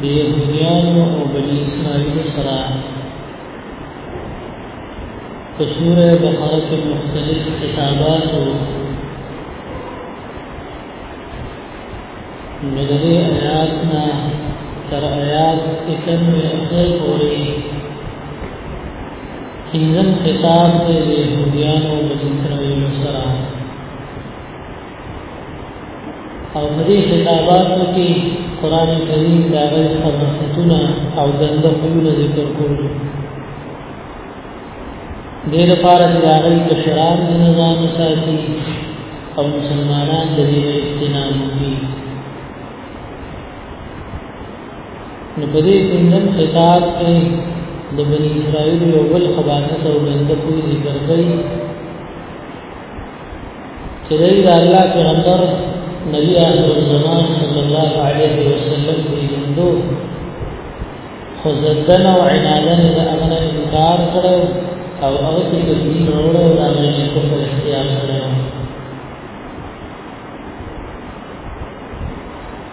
د یهودیانو او بنی اسرائیلو سره په سوره بقره کې مختلف خطابات او مدني آیات نه تر آیات 91 اخر پورې پنځم خطاب د یهودیانو او بنی اسرائیلو سره او په دې خطاباتو کې قران کریم د هغه خصوصیتونه او دنده خوونه ذکر کړل دې لپاره چې هغه کشران د نظام ساتي او مسلمانان د دې اجتناب کوي نو په دې څنګه خطاب کې د بنی اسرائیل یو بل خبرنه او دنده خوونه ذکر کړي چې د الله پیغمبر نبی آخر الزمان صلی الله علیه وسلم پیغمبرو خو زدن او عنادن د امر انکار کړو او هغه چې دین وروړو دا نه کوم اختیار کړو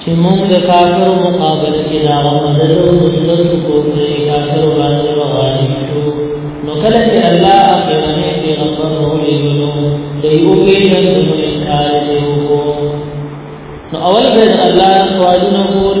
چې موږ د کافر مقابله کې دا مدد او نصرت کو چې کافر باندې وغالي شو نو کله چې الله اپنه پیغمبر نو لګلو دیو کې د انکار دی وکړو نو اول به الله سوالونه کول